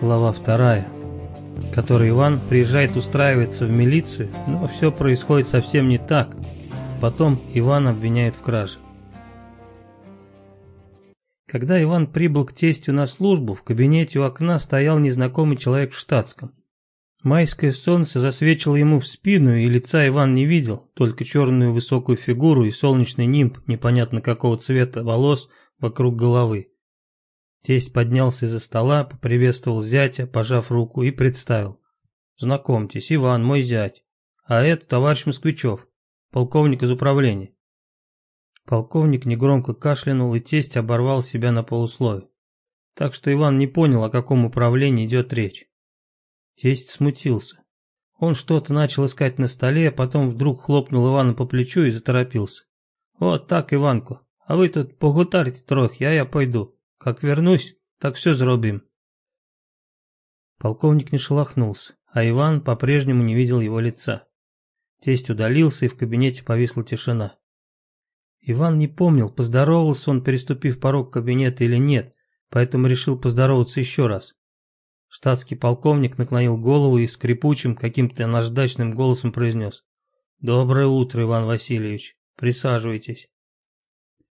Глава вторая, в которой Иван приезжает устраиваться в милицию, но все происходит совсем не так. Потом Иван обвиняют в краже. Когда Иван прибыл к тестю на службу, в кабинете у окна стоял незнакомый человек в штатском. Майское солнце засвечило ему в спину, и лица Иван не видел, только черную высокую фигуру и солнечный нимб непонятно какого цвета волос вокруг головы. Тесть поднялся из-за стола, поприветствовал зятя, пожав руку, и представил. «Знакомьтесь, Иван, мой зять. А это товарищ Москвичев, полковник из управления. Полковник негромко кашлянул, и тесть оборвал себя на полуслове. Так что Иван не понял, о каком управлении идет речь. Тесть смутился. Он что-то начал искать на столе, а потом вдруг хлопнул Ивана по плечу и заторопился. «Вот так, Иванку, а вы тут погутарите трохи, а я пойду. Как вернусь, так все зробим». Полковник не шелохнулся, а Иван по-прежнему не видел его лица. Тесть удалился, и в кабинете повисла тишина. Иван не помнил, поздоровался он, переступив порог кабинета или нет, поэтому решил поздороваться еще раз. Штатский полковник наклонил голову и скрипучим, каким-то наждачным голосом произнес. «Доброе утро, Иван Васильевич. Присаживайтесь».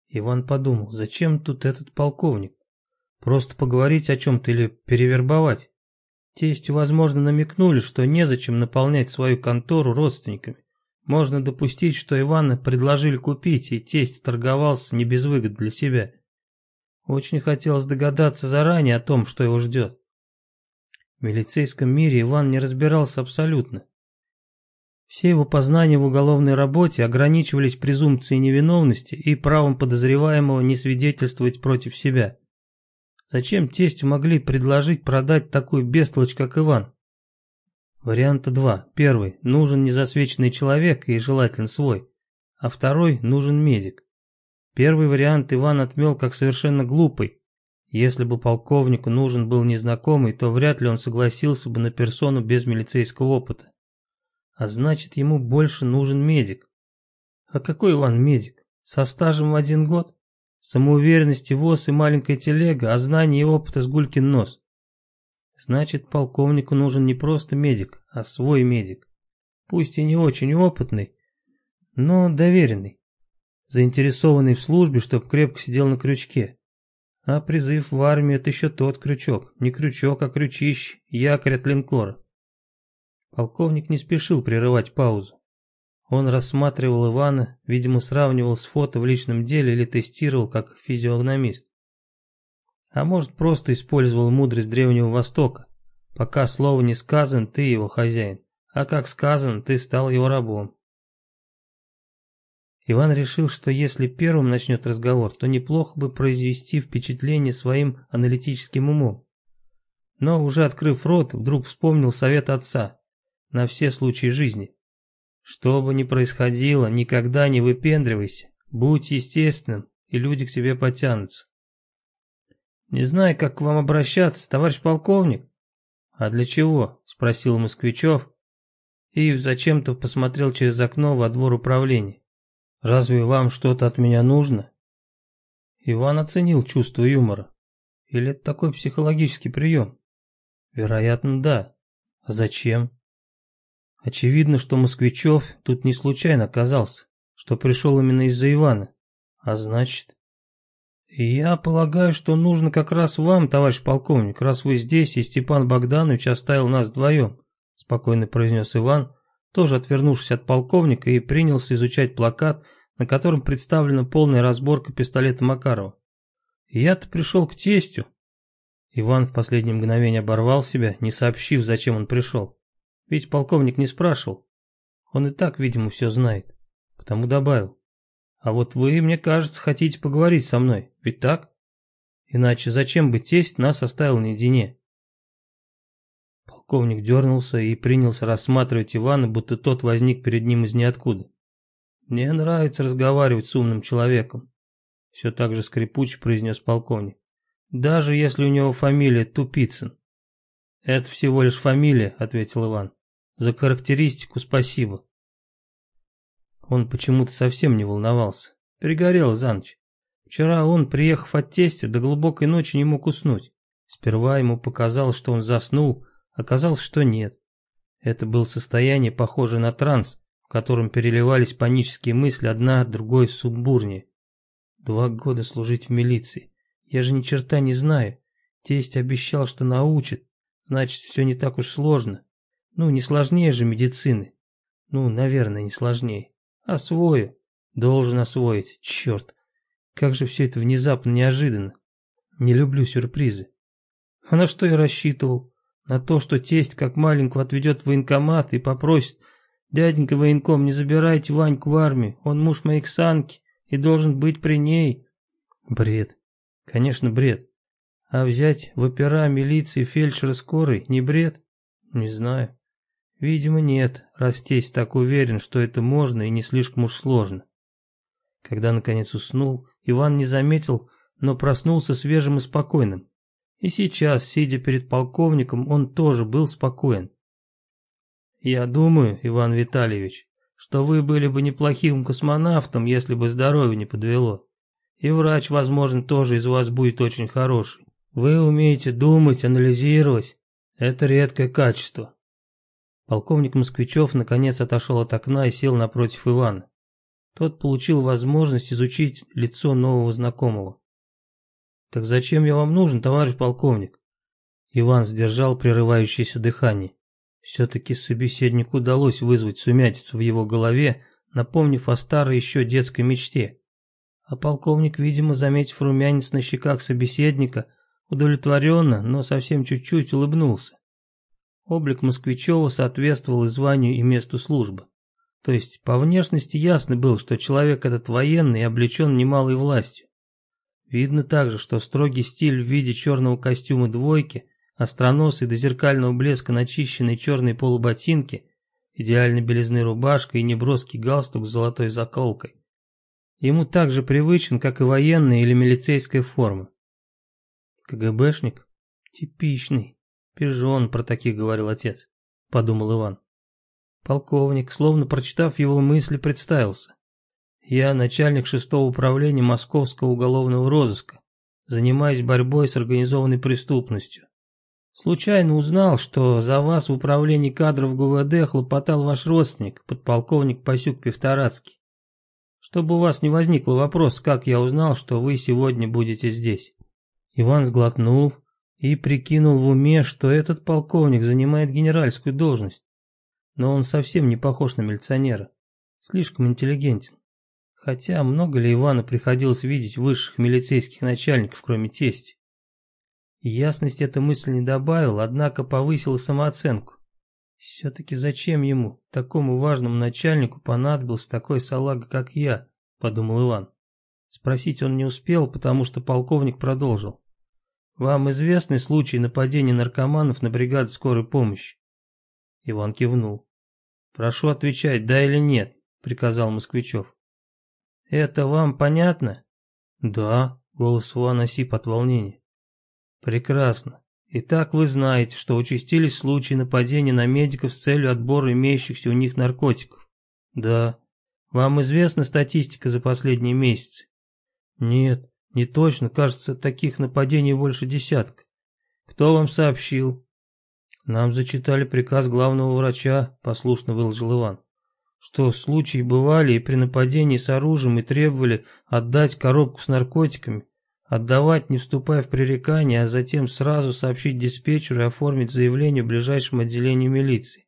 Иван подумал, зачем тут этот полковник? Просто поговорить о чем-то или перевербовать? Тестю, возможно, намекнули, что незачем наполнять свою контору родственниками. Можно допустить, что Ивана предложили купить, и тесть торговался не без выгод для себя. Очень хотелось догадаться заранее о том, что его ждет. В милицейском мире Иван не разбирался абсолютно. Все его познания в уголовной работе ограничивались презумпцией невиновности и правом подозреваемого не свидетельствовать против себя. Зачем тестю могли предложить продать такую бестолочь, как Иван? Варианта два. Первый. Нужен незасвеченный человек и желательно свой. А второй. Нужен медик. Первый вариант Иван отмел как совершенно глупый. Если бы полковнику нужен был незнакомый, то вряд ли он согласился бы на персону без милицейского опыта. А значит, ему больше нужен медик. А какой Иван медик? Со стажем в один год? Самоуверенности ВОЗ и маленькая телега, а знаний и опыта с гулькин нос. Значит, полковнику нужен не просто медик, а свой медик. Пусть и не очень опытный, но доверенный. Заинтересованный в службе, чтоб крепко сидел на крючке. А призыв в армию – это еще тот крючок. Не крючок, а крючище, якорь от линкора. Полковник не спешил прерывать паузу. Он рассматривал Ивана, видимо, сравнивал с фото в личном деле или тестировал как физиогномист. А может, просто использовал мудрость Древнего Востока. Пока слово не сказано, ты его хозяин, а как сказано, ты стал его рабом. Иван решил, что если первым начнет разговор, то неплохо бы произвести впечатление своим аналитическим умом. Но уже открыв рот, вдруг вспомнил совет отца на все случаи жизни. Что бы ни происходило, никогда не выпендривайся, будь естественным, и люди к тебе потянутся. Не знаю, как к вам обращаться, товарищ полковник. А для чего? Спросил Москвичев и зачем-то посмотрел через окно во двор управления. Разве вам что-то от меня нужно? Иван оценил чувство юмора. Или это такой психологический прием? Вероятно, да. А зачем? Очевидно, что Москвичев тут не случайно оказался, что пришел именно из-за Ивана. А значит... «Я полагаю, что нужно как раз вам, товарищ полковник, раз вы здесь, и Степан Богданович оставил нас вдвоем», спокойно произнес Иван, тоже отвернувшись от полковника и принялся изучать плакат, на котором представлена полная разборка пистолета Макарова. «Я-то пришел к тестю». Иван в последнее мгновение оборвал себя, не сообщив, зачем он пришел. Ведь полковник не спрашивал. Он и так, видимо, все знает. Потому добавил. А вот вы, мне кажется, хотите поговорить со мной, ведь так? Иначе зачем бы тесть нас оставил наедине? Полковник дернулся и принялся рассматривать Ивана, будто тот возник перед ним из ниоткуда. Мне нравится разговаривать с умным человеком, все так же скрипуче произнес полковник. Даже если у него фамилия Тупицын. Это всего лишь фамилия, ответил Иван. За характеристику спасибо. Он почему-то совсем не волновался. Перегорел за ночь. Вчера он, приехав от тестя, до глубокой ночи не мог уснуть. Сперва ему показалось, что он заснул, оказалось, что нет. Это было состояние, похожее на транс, в котором переливались панические мысли одна другой сумбурнее. Два года служить в милиции. Я же ни черта не знаю. Тесть обещал, что научит. Значит, все не так уж сложно. Ну, не сложнее же медицины. Ну, наверное, не сложнее. Освою. Должен освоить. Черт. Как же все это внезапно неожиданно. Не люблю сюрпризы. А на что я рассчитывал? На то, что тесть как маленького отведет в военкомат и попросит, «Дяденька военком, не забирайте Ваньку в армию, он муж моей Ксанки и должен быть при ней». Бред. Конечно, бред. А взять в опера милиции фельдшера скорой не бред? Не знаю. Видимо, нет, раз тесть так уверен, что это можно и не слишком уж сложно. Когда наконец уснул, Иван не заметил, но проснулся свежим и спокойным. И сейчас, сидя перед полковником, он тоже был спокоен. «Я думаю, Иван Витальевич, что вы были бы неплохим космонавтом, если бы здоровье не подвело. И врач, возможно, тоже из вас будет очень хороший. Вы умеете думать, анализировать. Это редкое качество». Полковник Москвичев наконец отошел от окна и сел напротив Ивана. Тот получил возможность изучить лицо нового знакомого. «Так зачем я вам нужен, товарищ полковник?» Иван сдержал прерывающееся дыхание. Все-таки собеседнику удалось вызвать сумятицу в его голове, напомнив о старой еще детской мечте. А полковник, видимо, заметив румянец на щеках собеседника, удовлетворенно, но совсем чуть-чуть улыбнулся. Облик Москвичева соответствовал и званию, и месту службы. То есть по внешности ясно было, что человек этот военный и облечен немалой властью. Видно также, что строгий стиль в виде черного костюма двойки, остроносый до зеркального блеска начищенные черные полуботинки, идеальной белизны рубашка и неброский галстук с золотой заколкой. Ему так же привычен, как и военная или милицейская форма. КГБшник? Типичный. Пижон, про таких говорил отец, подумал Иван. Полковник, словно прочитав его мысли, представился. Я начальник шестого управления Московского уголовного розыска, занимаюсь борьбой с организованной преступностью. Случайно узнал, что за вас в управлении кадров ГУВД хлопотал ваш родственник, подполковник Пасюк Певторацкий. Чтобы у вас не возникло вопрос, как я узнал, что вы сегодня будете здесь. Иван сглотнул и прикинул в уме, что этот полковник занимает генеральскую должность. Но он совсем не похож на милиционера, слишком интеллигентен. Хотя много ли Ивану приходилось видеть высших милицейских начальников, кроме тести? Ясность эта мысль не добавила, однако повысила самооценку. Все-таки зачем ему, такому важному начальнику, понадобился такой салага, как я, подумал Иван. Спросить он не успел, потому что полковник продолжил. Вам известны случаи нападения наркоманов на бригаду скорой помощи? Иван кивнул. Прошу отвечать, да или нет, приказал Москвичев. Это вам понятно? Да, голос Ивана сип от волнения. Прекрасно. Итак, вы знаете, что участились случаи нападения на медиков с целью отбора имеющихся у них наркотиков. Да. Вам известна статистика за последние месяцы? Нет, не точно, кажется, таких нападений больше десятка. Кто вам сообщил? Нам зачитали приказ главного врача, послушно выложил Иван что случаи бывали и при нападении с оружием и требовали отдать коробку с наркотиками, отдавать, не вступая в пререкание, а затем сразу сообщить диспетчеру и оформить заявление в ближайшем отделении милиции.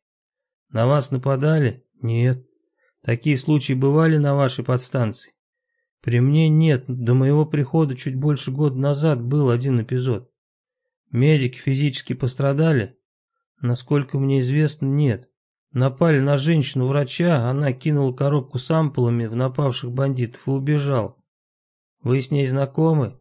На вас нападали? Нет. Такие случаи бывали на вашей подстанции? При мне нет, до моего прихода чуть больше года назад был один эпизод. Медики физически пострадали? Насколько мне известно, нет. Напали на женщину-врача, она кинула коробку с ампулами в напавших бандитов и убежала. Вы с ней знакомы?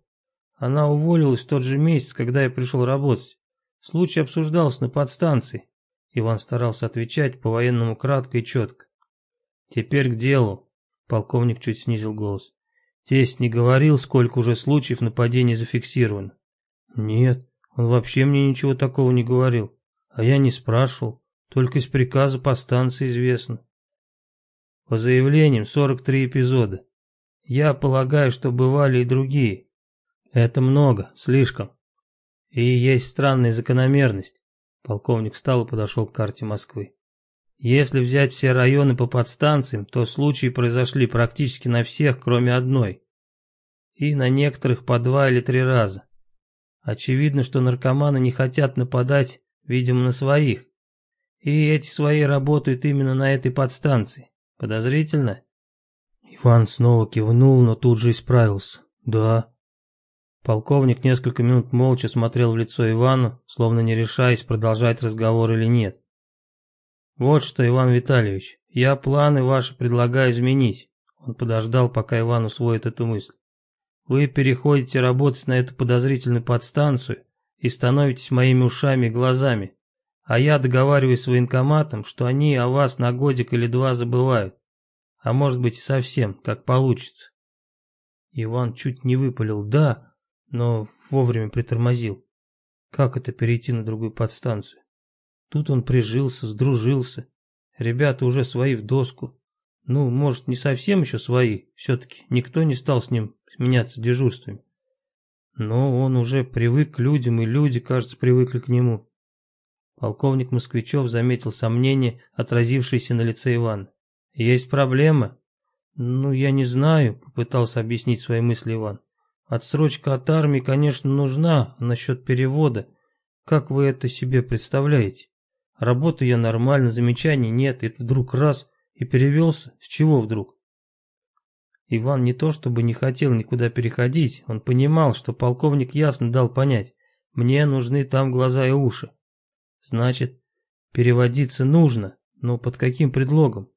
Она уволилась в тот же месяц, когда я пришел работать. Случай обсуждался на подстанции. Иван старался отвечать по-военному кратко и четко. Теперь к делу. Полковник чуть снизил голос. Тесть не говорил, сколько уже случаев нападений зафиксировано. Нет, он вообще мне ничего такого не говорил. А я не спрашивал. Только из приказа по станции известно. По заявлениям 43 эпизода. Я полагаю, что бывали и другие. Это много, слишком. И есть странная закономерность. Полковник встал и подошел к карте Москвы. Если взять все районы по подстанциям, то случаи произошли практически на всех, кроме одной. И на некоторых по два или три раза. Очевидно, что наркоманы не хотят нападать, видимо, на своих. И эти свои работают именно на этой подстанции. Подозрительно? Иван снова кивнул, но тут же исправился. Да. Полковник несколько минут молча смотрел в лицо Ивану, словно не решаясь, продолжать разговор или нет. «Вот что, Иван Витальевич, я планы ваши предлагаю изменить». Он подождал, пока Иван усвоит эту мысль. «Вы переходите работать на эту подозрительную подстанцию и становитесь моими ушами и глазами, а я договариваюсь с военкоматом, что они о вас на годик или два забывают, а может быть и совсем, как получится». Иван чуть не выпалил «да», но вовремя притормозил. Как это перейти на другую подстанцию? Тут он прижился, сдружился. Ребята уже свои в доску. Ну, может, не совсем еще свои, все-таки никто не стал с ним меняться дежурствами. Но он уже привык к людям, и люди, кажется, привыкли к нему. Полковник Москвичев заметил сомнение, отразившееся на лице Ивана. «Есть проблема?» «Ну, я не знаю», — попытался объяснить свои мысли Иван. «Отсрочка от армии, конечно, нужна, насчет перевода, как вы это себе представляете?» Работаю я нормально, замечаний нет, и вдруг раз и перевелся. С чего вдруг? Иван не то чтобы не хотел никуда переходить, он понимал, что полковник ясно дал понять, мне нужны там глаза и уши. Значит, переводиться нужно, но под каким предлогом?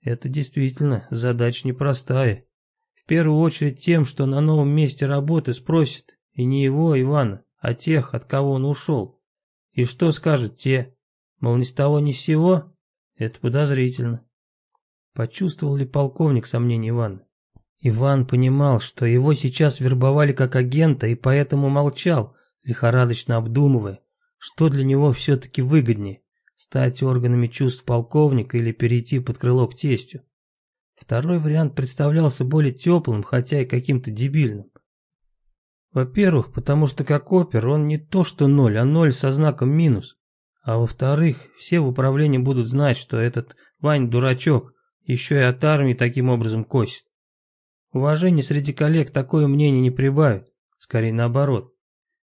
Это действительно задача непростая. В первую очередь тем, что на новом месте работы спросят и не его, Ивана, а тех, от кого он ушел. И что скажут те? Мол, ни с того ни с сего? Это подозрительно. Почувствовал ли полковник сомнение Ивана? Иван понимал, что его сейчас вербовали как агента и поэтому молчал, лихорадочно обдумывая, что для него все-таки выгоднее – стать органами чувств полковника или перейти под крыло к тестю. Второй вариант представлялся более теплым, хотя и каким-то дебильным. Во-первых, потому что как опер он не то что ноль, а ноль со знаком минус. А во-вторых, все в управлении будут знать, что этот Вань дурачок, еще и от армии таким образом косит. Уважение среди коллег такое мнение не прибавит, скорее наоборот.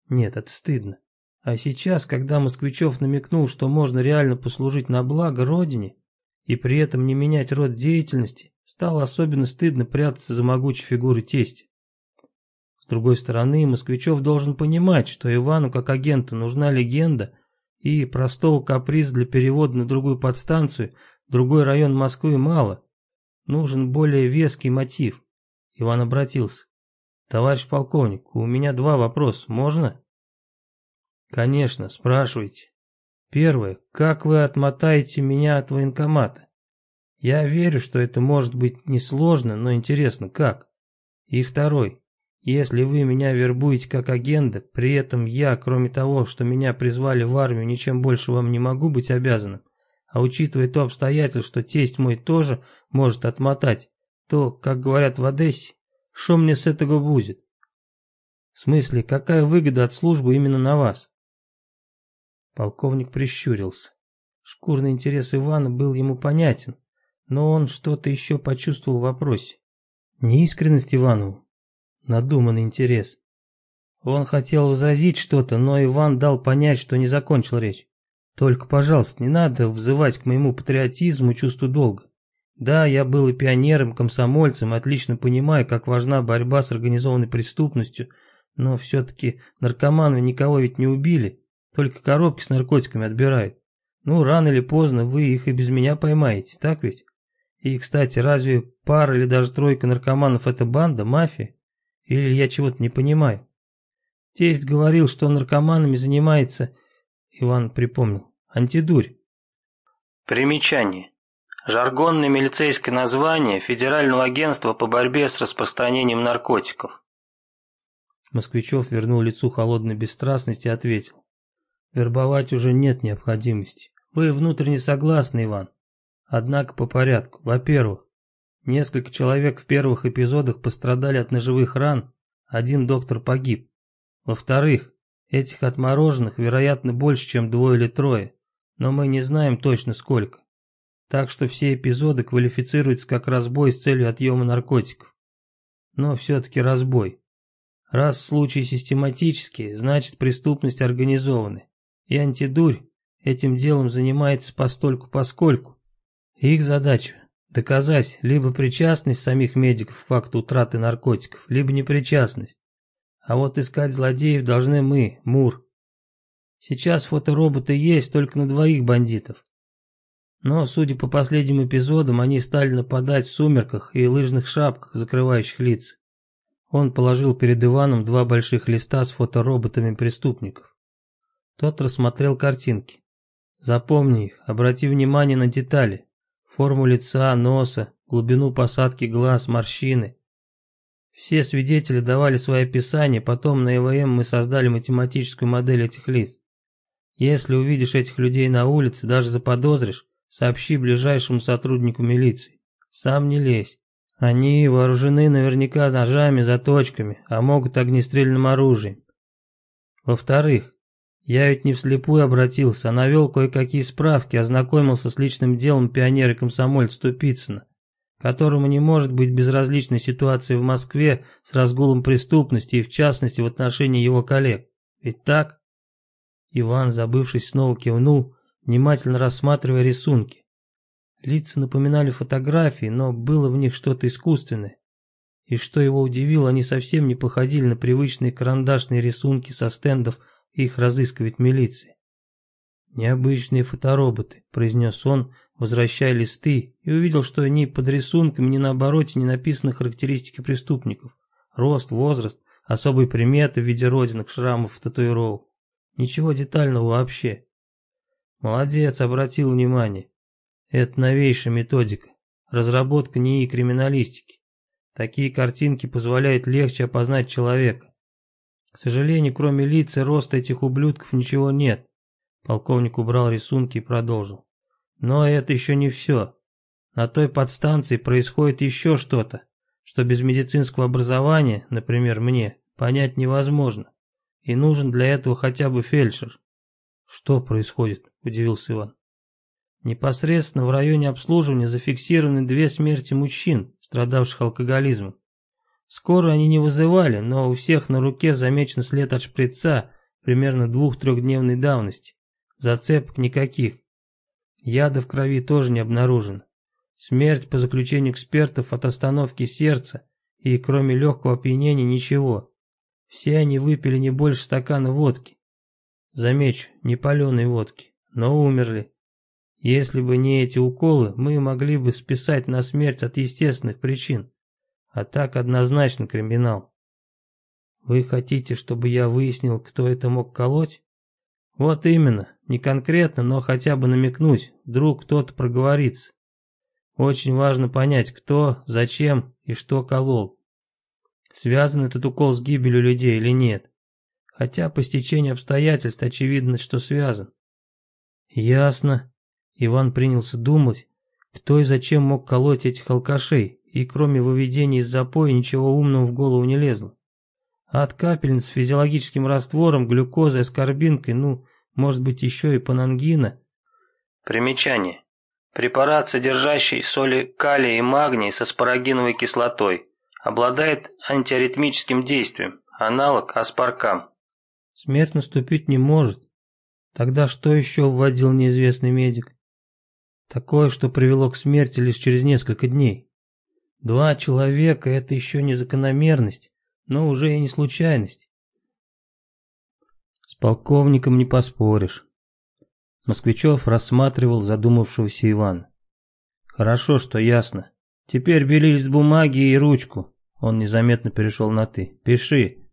Нет, это стыдно. А сейчас, когда Москвичев намекнул, что можно реально послужить на благо Родине, и при этом не менять род деятельности, стало особенно стыдно прятаться за могучей фигурой тестя. С другой стороны, Москвичев должен понимать, что Ивану как агенту нужна легенда – и простого каприза для перевода на другую подстанцию, другой район Москвы мало. Нужен более веский мотив. Иван обратился. Товарищ полковник, у меня два вопроса, можно? Конечно, спрашивайте. Первое, как вы отмотаете меня от военкомата? Я верю, что это может быть несложно, но интересно, как? И второй, если вы меня вербуете как агента, при этом я, кроме того, что меня призвали в армию, ничем больше вам не могу быть обязанным, а учитывая то обстоятельство, что тесть мой тоже может отмотать, то, как говорят в Одессе, что мне с этого будет? В смысле, какая выгода от службы именно на вас? Полковник прищурился. Шкурный интерес Ивана был ему понятен, но он что-то еще почувствовал в вопросе. Неискренность Иванову надуманный интерес. Он хотел возразить что-то, но Иван дал понять, что не закончил речь. Только, пожалуйста, не надо взывать к моему патриотизму и чувству долга. Да, я был и пионером, комсомольцем, отлично понимаю, как важна борьба с организованной преступностью, но все-таки наркоманы никого ведь не убили, только коробки с наркотиками отбирают. Ну, рано или поздно вы их и без меня поймаете, так ведь? И, кстати, разве пара или даже тройка наркоманов это банда, мафия? Или я чего-то не понимаю? Тесть говорил, что наркоманами занимается, Иван припомнил, антидурь. Примечание. Жаргонное милицейское название Федерального агентства по борьбе с распространением наркотиков. Москвичев вернул лицу холодной бесстрастности и ответил. Вербовать уже нет необходимости. Вы внутренне согласны, Иван. Однако по порядку. Во-первых, Несколько человек в первых эпизодах пострадали от ножевых ран, один доктор погиб. Во-вторых, Этих отмороженных, вероятно, больше, чем двое или трое, но мы не знаем точно сколько. Так что все эпизоды квалифицируются как разбой с целью отъема наркотиков. Но все-таки разбой. Раз случай систематический, значит преступность организованная. И антидурь этим делом занимается постольку-поскольку. Их задача – доказать либо причастность самих медиков к факту утраты наркотиков, либо непричастность. А вот искать злодеев должны мы, Мур. Сейчас фотороботы есть только на двоих бандитов. Но, судя по последним эпизодам, они стали нападать в сумерках и лыжных шапках, закрывающих лица. Он положил перед Иваном два больших листа с фотороботами преступников. Тот рассмотрел картинки. Запомни их, обрати внимание на детали. Форму лица, носа, глубину посадки глаз, морщины. Все свидетели давали свои описания, потом на ЭВМ мы создали математическую модель этих лиц. Если увидишь этих людей на улице, даже заподозришь, сообщи ближайшему сотруднику милиции. Сам не лезь. Они вооружены наверняка ножами, заточками, а могут огнестрельным оружием. Во-вторых, я ведь не вслепую обратился, а навел кое-какие справки, ознакомился с личным делом пионера-комсомольца Тупицына которому не может быть безразличной ситуация в Москве с разгулом преступности и в частности в отношении его коллег. Ведь так? Иван, забывшись, снова кивнул, внимательно рассматривая рисунки. Лица напоминали фотографии, но было в них что-то искусственное. И что его удивило, они совсем не походили на привычные карандашные рисунки со стендов, их разыскивает милиция. «Необычные фотороботы», — произнес он, возвращая листы, и увидел, что ни под рисунками, ни на обороте не написаны характеристики преступников. Рост, возраст, особые приметы в виде родинок, шрамов, татуировок. Ничего детального вообще. Молодец, обратил внимание. Это новейшая методика. Разработка НИИ криминалистики. Такие картинки позволяют легче опознать человека. К сожалению, кроме лиц и роста этих ублюдков ничего нет. Полковник убрал рисунки и продолжил. Но это еще не все. На той подстанции происходит еще что-то, что без медицинского образования, например, мне, понять невозможно. И нужен для этого хотя бы фельдшер. Что происходит? Удивился Иван. Непосредственно в районе обслуживания зафиксированы две смерти мужчин, страдавших алкоголизмом. Скоро они не вызывали, но у всех на руке замечен след от шприца примерно двух-трехдневной давности. Зацепок никаких. Яда в крови тоже не обнаружено. Смерть, по заключению экспертов, от остановки сердца, и кроме легкого опьянения ничего. Все они выпили не больше стакана водки. Замечу, не паленой водки, но умерли. Если бы не эти уколы, мы могли бы списать на смерть от естественных причин. А так однозначно криминал. Вы хотите, чтобы я выяснил, кто это мог колоть? Вот именно, не конкретно, но хотя бы намекнуть, вдруг кто-то проговорится. Очень важно понять, кто, зачем и что колол. Связан этот укол с гибелью людей или нет. Хотя по стечению обстоятельств очевидно, что связан. Ясно. Иван принялся думать, кто и зачем мог колоть этих алкашей, и кроме выведения из запоя ничего умного в голову не лезло. От капельниц с физиологическим раствором, глюкозой, аскорбинкой, ну, может быть еще и панангина. Примечание. Препарат, содержащий соли калия и магния с аспарагиновой кислотой, обладает антиаритмическим действием, аналог аспаркам. Смерть наступить не может. Тогда что еще вводил неизвестный медик? Такое, что привело к смерти лишь через несколько дней. Два человека – это еще не закономерность, но уже и не случайность. С полковником не поспоришь. Москвичев рассматривал задумавшегося Ивана. Хорошо, что ясно. Теперь бери бумаги и ручку. Он незаметно перешел на «ты». Пиши.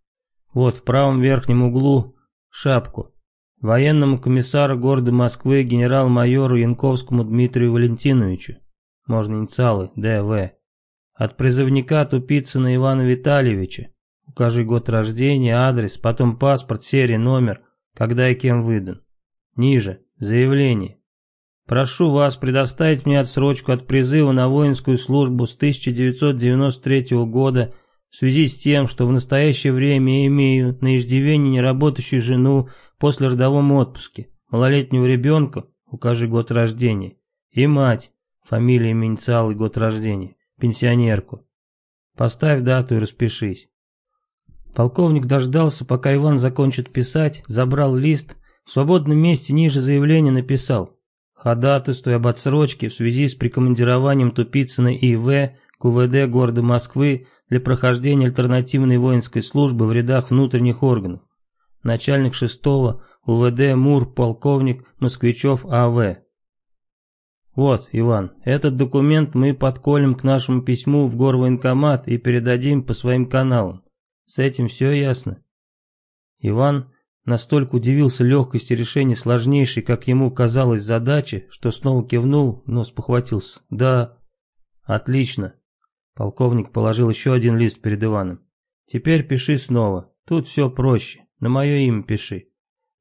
Вот в правом верхнем углу шапку. Военному комиссару города Москвы генерал-майору Янковскому Дмитрию Валентиновичу. Можно инициалы, ДВ. От призывника Тупицына Ивана Витальевича. Укажи год рождения, адрес, потом паспорт, серия, номер, когда и кем выдан. Ниже. Заявление. Прошу вас предоставить мне отсрочку от призыва на воинскую службу с 1993 года В связи с тем, что в настоящее время я имею на иждивении неработающую жену после родовом отпуске, малолетнего ребенка, укажи год рождения, и мать, фамилия, имя, инициалы, год рождения, пенсионерку. Поставь дату и распишись. Полковник дождался, пока Иван закончит писать, забрал лист, в свободном месте ниже заявления написал «Ходатайствую об отсрочке в связи с прикомандированием Тупицына И.В. к УВД города Москвы для прохождения альтернативной воинской службы в рядах внутренних органов. Начальник 6-го УВД МУР полковник Москвичев А.В. Вот, Иван, этот документ мы подколем к нашему письму в горвоенкомат и передадим по своим каналам. С этим все ясно. Иван настолько удивился легкости решения сложнейшей, как ему казалось, задачи, что снова кивнул, но спохватился. Да, отлично. Полковник положил еще один лист перед Иваном. Теперь пиши снова. Тут все проще. На мое имя пиши.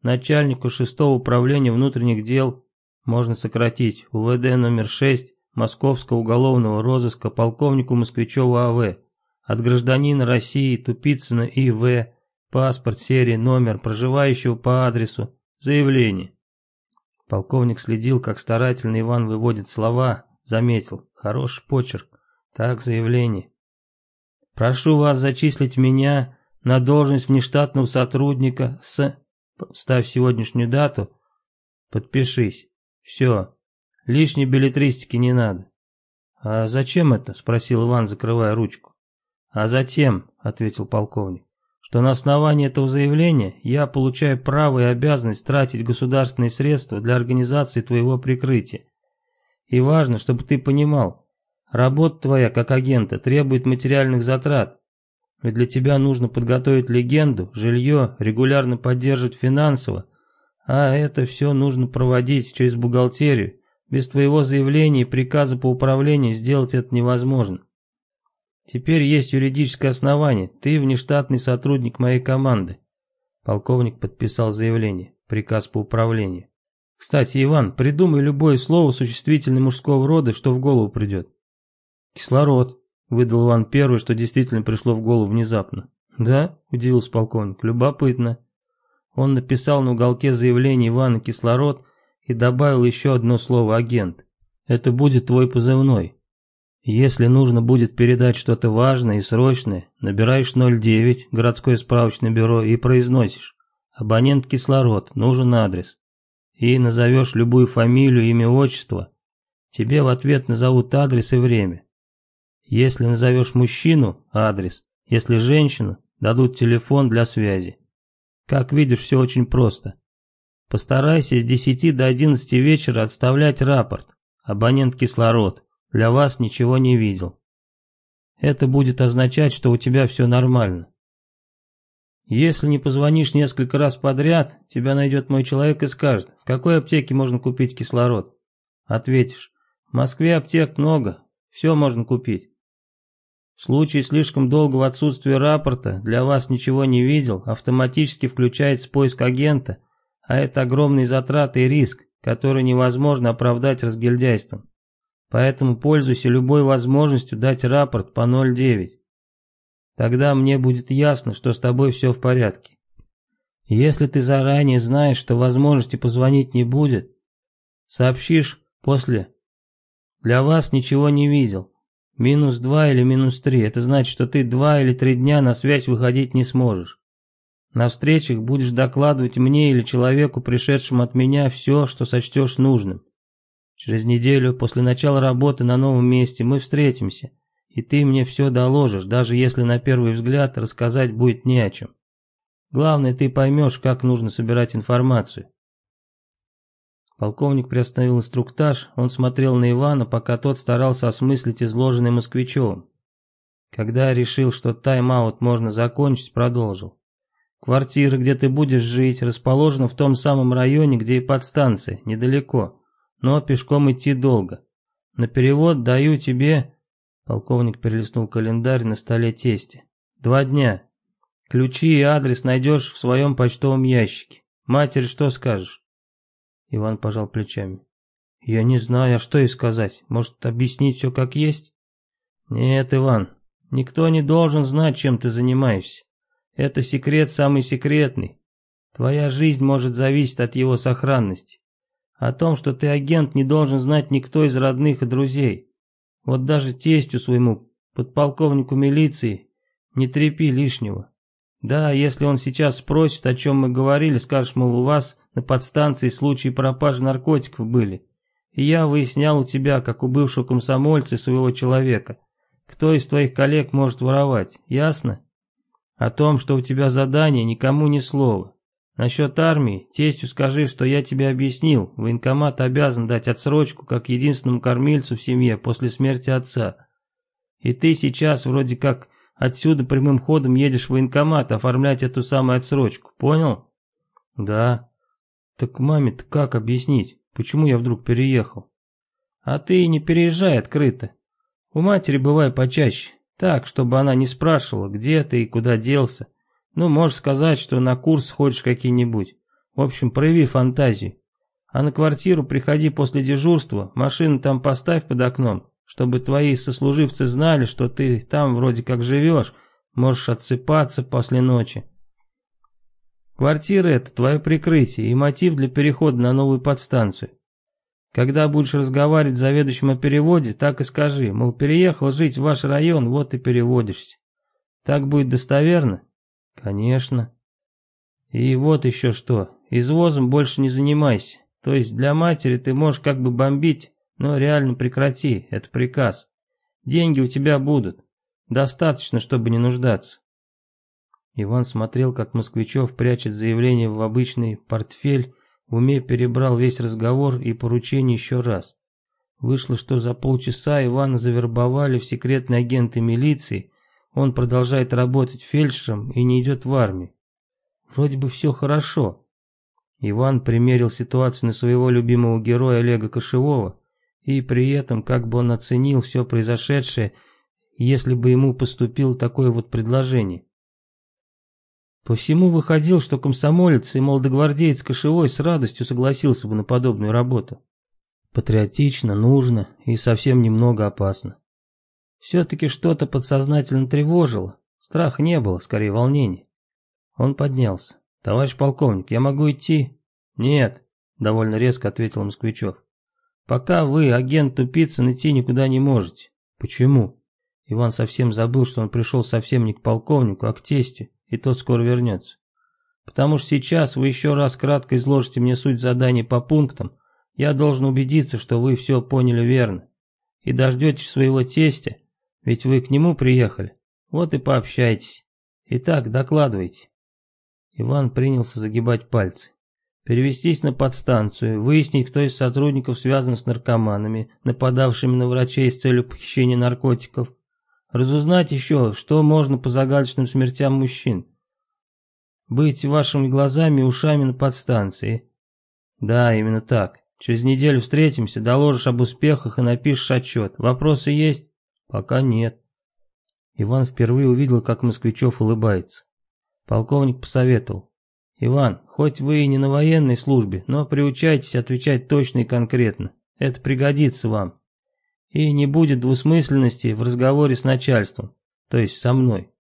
Начальнику шестого управления внутренних дел можно сократить УВД номер 6 Московского уголовного розыска полковнику Москвичеву А.В. От гражданина России Тупицына И.В. Паспорт, серия, номер, проживающего по адресу. Заявление. Полковник следил, как старательно Иван выводит слова, заметил. Хороший почерк. Так, заявление. Прошу вас зачислить меня на должность внештатного сотрудника с... Ставь сегодняшнюю дату. Подпишись. Все. Лишней билетристики не надо. А зачем это? Спросил Иван, закрывая ручку. А затем, ответил полковник, что на основании этого заявления я получаю право и обязанность тратить государственные средства для организации твоего прикрытия. И важно, чтобы ты понимал, работа твоя как агента требует материальных затрат. Ведь для тебя нужно подготовить легенду, жилье, регулярно поддерживать финансово, а это все нужно проводить через бухгалтерию. Без твоего заявления и приказа по управлению сделать это невозможно. Теперь есть юридическое основание. Ты внештатный сотрудник моей команды. Полковник подписал заявление. Приказ по управлению. Кстати, Иван, придумай любое слово существительное мужского рода, что в голову придет. Кислород. Выдал Иван первое, что действительно пришло в голову внезапно. Да? Удивился полковник. Любопытно. Он написал на уголке заявления Ивана Кислород и добавил еще одно слово «агент». Это будет твой позывной. Если нужно будет передать что-то важное и срочное, набираешь 09, городское справочное бюро, и произносишь «Абонент кислород, нужен адрес». И назовешь любую фамилию, имя, отчество. Тебе в ответ назовут адрес и время. Если назовешь мужчину – адрес, если женщину – дадут телефон для связи. Как видишь, все очень просто. Постарайся с 10 до 11 вечера отставлять рапорт. Абонент кислород. Для вас ничего не видел. Это будет означать, что у тебя все нормально. Если не позвонишь несколько раз подряд, тебя найдет мой человек и скажет, в какой аптеке можно купить кислород. Ответишь, в Москве аптек много, все можно купить. В случае слишком долгого отсутствия рапорта, для вас ничего не видел, автоматически включается поиск агента, а это огромные затраты и риск, который невозможно оправдать разгильдяйством. Поэтому пользуйся любой возможностью дать рапорт по 09. Тогда мне будет ясно, что с тобой все в порядке. Если ты заранее знаешь, что возможности позвонить не будет, сообщишь после. Для вас ничего не видел, Минус два или минус три – это значит, что ты два или три дня на связь выходить не сможешь. На встречах будешь докладывать мне или человеку, пришедшему от меня, все, что сочтешь нужным. Через неделю после начала работы на новом месте мы встретимся, и ты мне все доложишь, даже если на первый взгляд рассказать будет не о чем. Главное, ты поймешь, как нужно собирать информацию. Полковник приостановил инструктаж, он смотрел на Ивана, пока тот старался осмыслить изложенное Москвичевым. Когда решил, что тайм-аут можно закончить, продолжил. Квартира, где ты будешь жить, расположена в том самом районе, где и подстанция, недалеко, но пешком идти долго. На перевод даю тебе... Полковник перелистнул календарь на столе тести. Два дня. Ключи и адрес найдешь в своем почтовом ящике. Матери что скажешь? Иван пожал плечами. «Я не знаю, а что ей сказать? Может, объяснить все как есть?» «Нет, Иван, Никто не должен знать, чем ты занимаешься. Это секрет самый секретный. Твоя жизнь может зависеть от его сохранности. О том, что ты агент, не должен знать никто из родных и друзей. Вот даже тестю своему, подполковнику милиции, не трепи лишнего. Да, если он сейчас спросит, о чем мы говорили, скажешь, мол, у вас на подстанции случаи пропажи наркотиков были. И я выяснял у тебя, как у бывшего комсомольца своего человека, кто из твоих коллег может воровать, ясно? О том, что у тебя задание, никому ни слова. Насчет армии, тестью скажи, что я тебе объяснил, военкомат обязан дать отсрочку как единственному кормильцу в семье после смерти отца. И ты сейчас вроде как отсюда прямым ходом едешь в военкомат оформлять эту самую отсрочку, понял? Да. Так маме-то как объяснить, почему я вдруг переехал? А ты не переезжай открыто. У матери бывай почаще, так, чтобы она не спрашивала, где ты и куда делся. Ну, можешь сказать, что на курс ходишь какие-нибудь. В общем, прояви фантазию. А на квартиру приходи после дежурства, машину там поставь под окном, чтобы твои сослуживцы знали, что ты там вроде как живешь, можешь отсыпаться после ночи. Квартира — это твое прикрытие и мотив для перехода на новую подстанцию. Когда будешь разговаривать с заведующим о переводе, так и скажи, мол, переехал жить в ваш район, вот и переводишься. Так будет достоверно? Конечно. И вот еще что, извозом больше не занимайся. То есть для матери ты можешь как бы бомбить, но реально прекрати, это приказ. Деньги у тебя будут. Достаточно, чтобы не нуждаться. Иван смотрел, как Москвичев прячет заявление в обычный портфель в уме перебрал весь разговор и поручение еще раз. Вышло, что за полчаса Ивана завербовали в секретные агенты милиции, он продолжает работать фельдшером и не идет в армию. Вроде бы все хорошо. Иван примерил ситуацию на своего любимого героя Олега Кошевого, и при этом как бы он оценил все произошедшее, если бы ему поступило такое вот предложение. По всему выходил, что комсомолец и молодогвардеец Кошевой с радостью согласился бы на подобную работу. Патриотично, нужно и совсем немного опасно. Все-таки что-то подсознательно тревожило. Страха не было, скорее волнение. Он поднялся. «Товарищ полковник, я могу идти?» «Нет», — довольно резко ответил Москвичев. «Пока вы, агент Тупицын, идти никуда не можете». «Почему?» Иван совсем забыл, что он пришел совсем не к полковнику, а к тестю и тот скоро вернется. Потому что сейчас вы еще раз кратко изложите мне суть задания по пунктам, я должен убедиться, что вы все поняли верно. И дождетесь своего тестя, ведь вы к нему приехали. Вот и пообщайтесь. Итак, докладывайте. Иван принялся загибать пальцы. Перевестись на подстанцию, выяснить, кто из сотрудников связан с наркоманами, нападавшими на врачей с целью похищения наркотиков, Разузнать еще, что можно по загадочным смертям мужчин. Быть вашими глазами и ушами на подстанции. Да, именно так. Через неделю встретимся, доложишь об успехах и напишешь отчет. Вопросы есть? Пока нет. Иван впервые увидел, как Москвичев улыбается. Полковник посоветовал. Иван, хоть вы и не на военной службе, но приучайтесь отвечать точно и конкретно. Это пригодится вам. И не будет двусмысленности в разговоре с начальством, то есть со мной.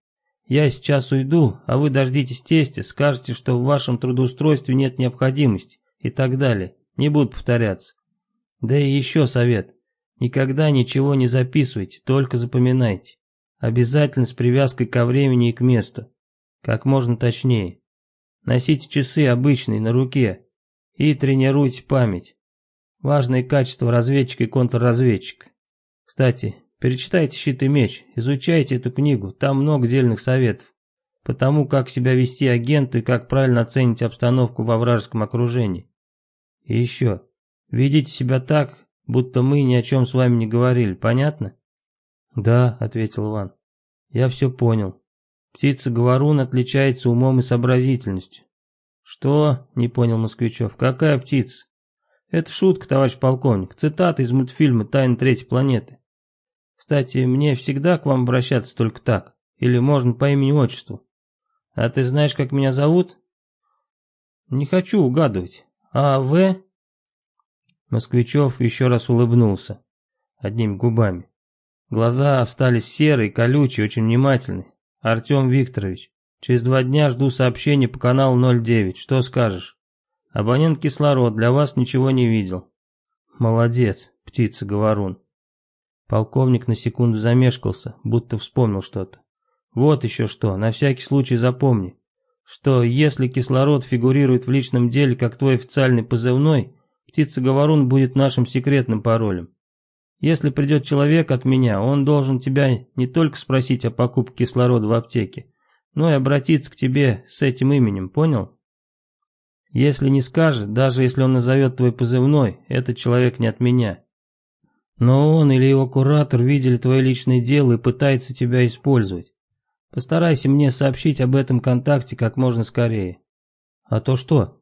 Я сейчас уйду, а вы дождитесь тестя, скажете, что в вашем трудоустройстве нет необходимости и так далее. Не буду повторяться. Да и еще совет. Никогда ничего не записывайте, только запоминайте. Обязательно с привязкой ко времени и к месту. Как можно точнее. Носите часы обычные на руке и тренируйте память. Важные качества разведчика и контрразведчика. Кстати, перечитайте «Щит и меч», изучайте эту книгу, там много дельных советов. По тому, как себя вести агенту и как правильно оценить обстановку во вражеском окружении. И еще, ведите себя так, будто мы ни о чем с вами не говорили, понятно? Да, ответил Иван. Я все понял. Птица-говорун отличается умом и сообразительностью. Что? Не понял Москвичев. Какая птица? Это шутка, товарищ полковник. Цитата из мультфильма «Тайна третьей планеты». Кстати, мне всегда к вам обращаться только так. Или можно по имени-отчеству. А ты знаешь, как меня зовут? Не хочу угадывать. А В? Москвичев еще раз улыбнулся. Одними губами. Глаза остались серые, колючие, очень внимательные. Артем Викторович, через два дня жду сообщения по каналу 09. Что скажешь? Абонент кислород, для вас ничего не видел. Молодец, птица-говорун. Полковник на секунду замешкался, будто вспомнил что-то. Вот еще что, на всякий случай запомни, что если кислород фигурирует в личном деле как твой официальный позывной, птица-говорун будет нашим секретным паролем. Если придет человек от меня, он должен тебя не только спросить о покупке кислорода в аптеке, но и обратиться к тебе с этим именем, понял? Если не скажет, даже если он назовет твой позывной, этот человек не от меня. Но он или его куратор видели твое личное дело и пытается тебя использовать. Постарайся мне сообщить об этом контакте как можно скорее. А то что?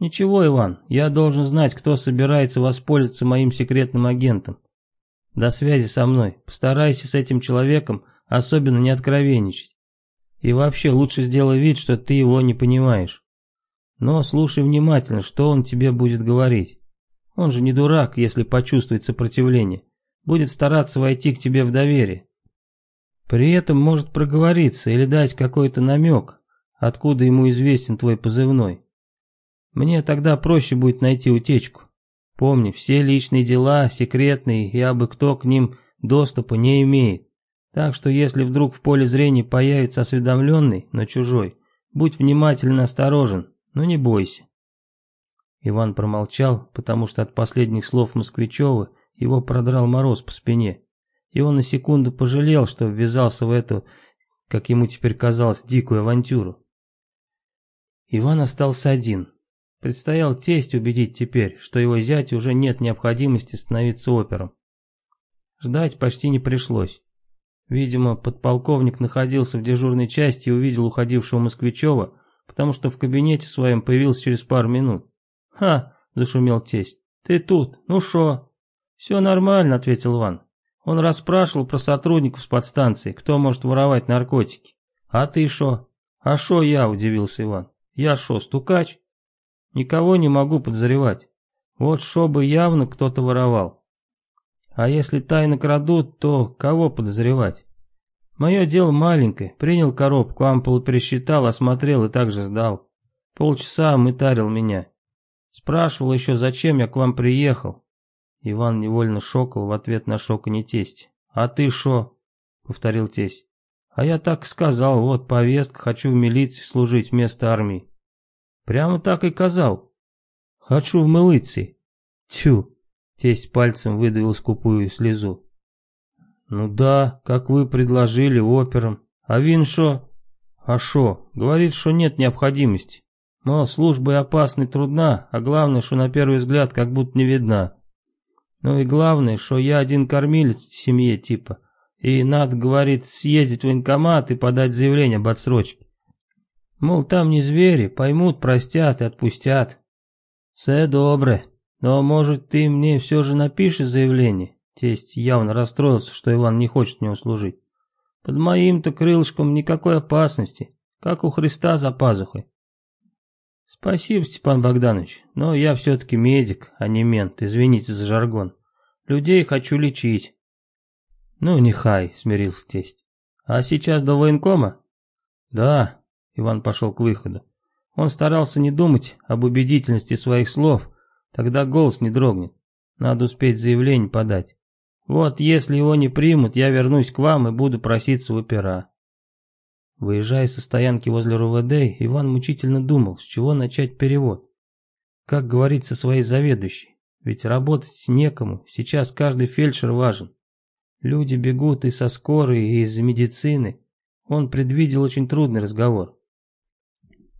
Ничего, Иван, я должен знать, кто собирается воспользоваться моим секретным агентом. До связи со мной. Постарайся с этим человеком особенно не откровенничать. И вообще лучше сделай вид, что ты его не понимаешь. Но слушай внимательно, что он тебе будет говорить. Он же не дурак, если почувствует сопротивление. Будет стараться войти к тебе в доверие. При этом может проговориться или дать какой-то намек, откуда ему известен твой позывной. Мне тогда проще будет найти утечку. Помни, все личные дела секретные, и абы кто к ним доступа не имеет. Так что если вдруг в поле зрения появится осведомленный, но чужой, будь внимательно осторожен, но не бойся. Иван промолчал, потому что от последних слов Москвичева его продрал мороз по спине, и он на секунду пожалел, что ввязался в эту, как ему теперь казалось, дикую авантюру. Иван остался один. Предстоял тесть убедить теперь, что его зять уже нет необходимости становиться опером. Ждать почти не пришлось. Видимо, подполковник находился в дежурной части и увидел уходившего Москвичева, потому что в кабинете своем появился через пару минут. «Ха!» – зашумел тесть. «Ты тут? Ну шо?» «Все нормально», – ответил Иван. Он расспрашивал про сотрудников с подстанции, кто может воровать наркотики. «А ты шо?» «А шо я?» – удивился Иван. «Я шо, стукач?» Никого не могу подозревать. Вот чтобы явно кто-то воровал. А если тайно крадут, то кого подозревать? Мое дело маленькое. Принял коробку, ампулу пересчитал, осмотрел и также сдал. Полчаса мытарил меня. Спрашивал еще, зачем я к вам приехал. Иван невольно шокал в ответ на шоканье тесть. «А ты шо?» — повторил тесть. «А я так сказал, вот повестка, хочу в милиции служить вместо армии». Прямо так и казал. Хочу в милиции. Тю, тесть пальцем выдавил скупую слезу. Ну да, как вы предложили операм. А вин шо? А шо? Говорит, что нет необходимости. Но служба и опасна и трудна, а главное, что на первый взгляд как будто не видна. Ну и главное, что я один кормилец в семье типа. И надо, говорит, съездить в военкомат и подать заявление об отсрочке. Мол, там не звери, поймут, простят и отпустят. Все добре, но может ты мне все же напишешь заявление? Тесть явно расстроился, что Иван не хочет мне услужить. Под моим-то крылышком никакой опасности, как у Христа за пазухой. Спасибо, Степан Богданович, но я все-таки медик, а не мент, извините за жаргон. Людей хочу лечить. Ну, нехай, смирился тесть. А сейчас до военкома? Да, Иван пошел к выходу. Он старался не думать об убедительности своих слов, тогда голос не дрогнет. Надо успеть заявление подать. Вот если его не примут, я вернусь к вам и буду проситься в опера. Выезжая со стоянки возле РУВД, Иван мучительно думал, с чего начать перевод. Как говорить со своей заведующей? Ведь работать некому, сейчас каждый фельдшер важен. Люди бегут и со скорой, и из медицины. Он предвидел очень трудный разговор.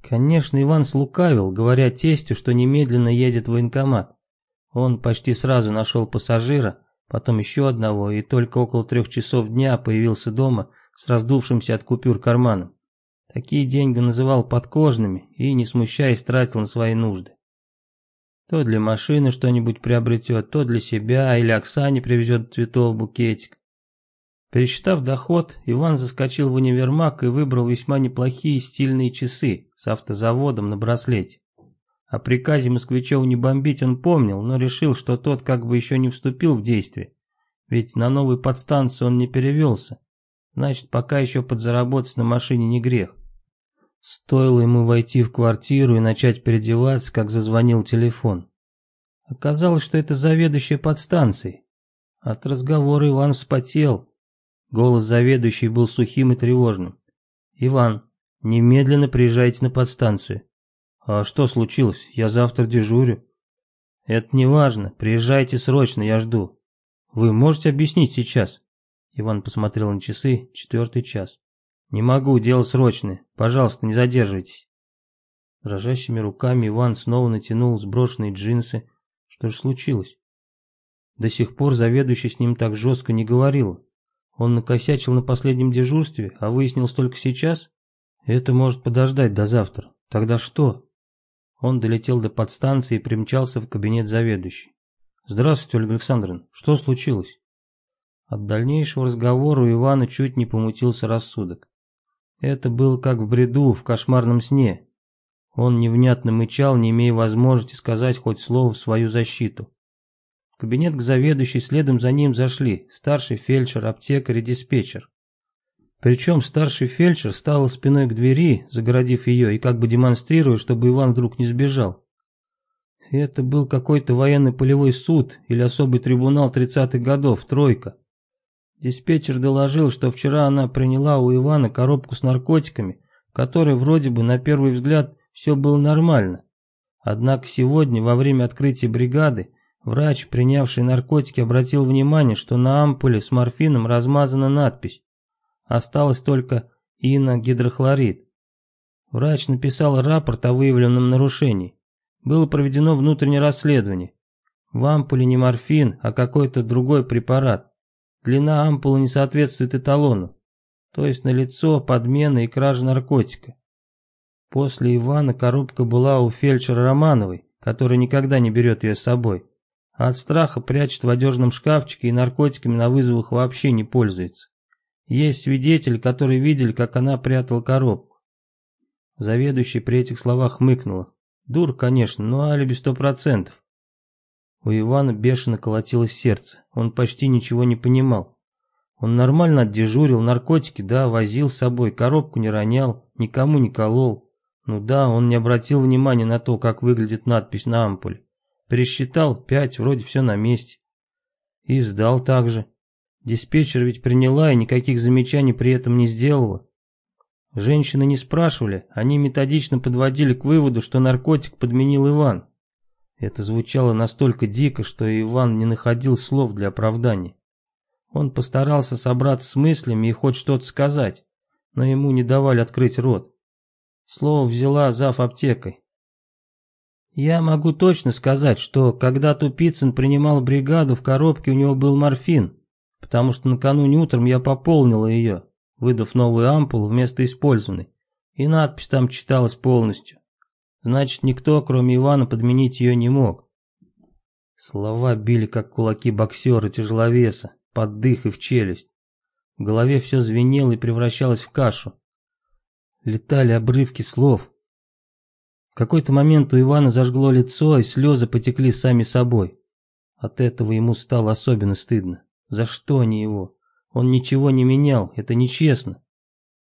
Конечно, Иван слукавил, говоря тестю, что немедленно едет в военкомат. Он почти сразу нашел пассажира, потом еще одного, и только около трех часов дня появился дома с раздувшимся от купюр карманом. Такие деньги называл подкожными и, не смущаясь, тратил на свои нужды. То для машины что-нибудь приобретет, то для себя или Оксане привезет цветов букетик. Пересчитав доход, Иван заскочил в универмаг и выбрал весьма неплохие стильные часы с автозаводом на браслете. О приказе москвичев не бомбить он помнил, но решил, что тот как бы еще не вступил в действие. Ведь на новую подстанцию он не перевелся. Значит, пока еще подзаработать на машине не грех. Стоило ему войти в квартиру и начать переодеваться, как зазвонил телефон. Оказалось, что это заведующая подстанцией. От разговора Иван вспотел. Голос заведующей был сухим и тревожным. «Иван, немедленно приезжайте на подстанцию». «А что случилось? Я завтра дежурю». «Это не важно. Приезжайте срочно, я жду». «Вы можете объяснить сейчас?» Иван посмотрел на часы. Четвертый час. «Не могу, дело срочное. Пожалуйста, не задерживайтесь». Дрожащими руками Иван снова натянул сброшенные джинсы. Что же случилось? До сих пор заведующий с ним так жестко не говорил. Он накосячил на последнем дежурстве, а выяснилось только сейчас? Это может подождать до завтра. Тогда что? Он долетел до подстанции и примчался в кабинет заведующей. «Здравствуйте, Ольга Александровна. Что случилось?» От дальнейшего разговора у Ивана чуть не помутился рассудок. Это было как в бреду, в кошмарном сне. Он невнятно мычал, не имея возможности сказать хоть слово в свою защиту. В кабинет к заведующей следом за ним зашли старший фельдшер, аптекарь и диспетчер. Причем старший фельдшер стал спиной к двери, загородив ее и как бы демонстрируя, чтобы Иван вдруг не сбежал. Это был какой-то военный полевой суд или особый трибунал 30-х годов, тройка. Диспетчер доложил, что вчера она приняла у Ивана коробку с наркотиками, в которой вроде бы на первый взгляд все было нормально. Однако сегодня, во время открытия бригады, Врач, принявший наркотики, обратил внимание, что на ампуле с морфином размазана надпись. Осталось только иногидрохлорид. Врач написал рапорт о выявленном нарушении. Было проведено внутреннее расследование. В ампуле не морфин, а какой-то другой препарат. Длина ампулы не соответствует эталону. То есть налицо подмена и кража наркотика. После Ивана коробка была у фельдшера Романовой, который никогда не берет ее с собой а от страха прячет в одежном шкафчике и наркотиками на вызовах вообще не пользуется. Есть свидетель, который видели, как она прятала коробку. Заведующий при этих словах хмыкнула. Дур, конечно, но алиби сто процентов. У Ивана бешено колотилось сердце. Он почти ничего не понимал. Он нормально отдежурил, наркотики, да, возил с собой, коробку не ронял, никому не колол. Ну да, он не обратил внимания на то, как выглядит надпись на ампуле. Пересчитал, пять, вроде все на месте. И сдал также. Диспетчер ведь приняла и никаких замечаний при этом не сделала. Женщины не спрашивали, они методично подводили к выводу, что наркотик подменил Иван. Это звучало настолько дико, что Иван не находил слов для оправдания. Он постарался собраться с мыслями и хоть что-то сказать, но ему не давали открыть рот. Слово взяла зав аптекой. Я могу точно сказать, что когда Тупицын принимал бригаду, в коробке у него был морфин, потому что накануне утром я пополнила ее, выдав новую ампулу вместо использованной, и надпись там читалась полностью. Значит, никто, кроме Ивана, подменить ее не мог. Слова били, как кулаки боксера тяжеловеса, под дых и в челюсть. В голове все звенело и превращалось в кашу. Летали обрывки слов, какой-то момент у Ивана зажгло лицо, и слезы потекли сами собой. От этого ему стало особенно стыдно. За что они его? Он ничего не менял, это нечестно.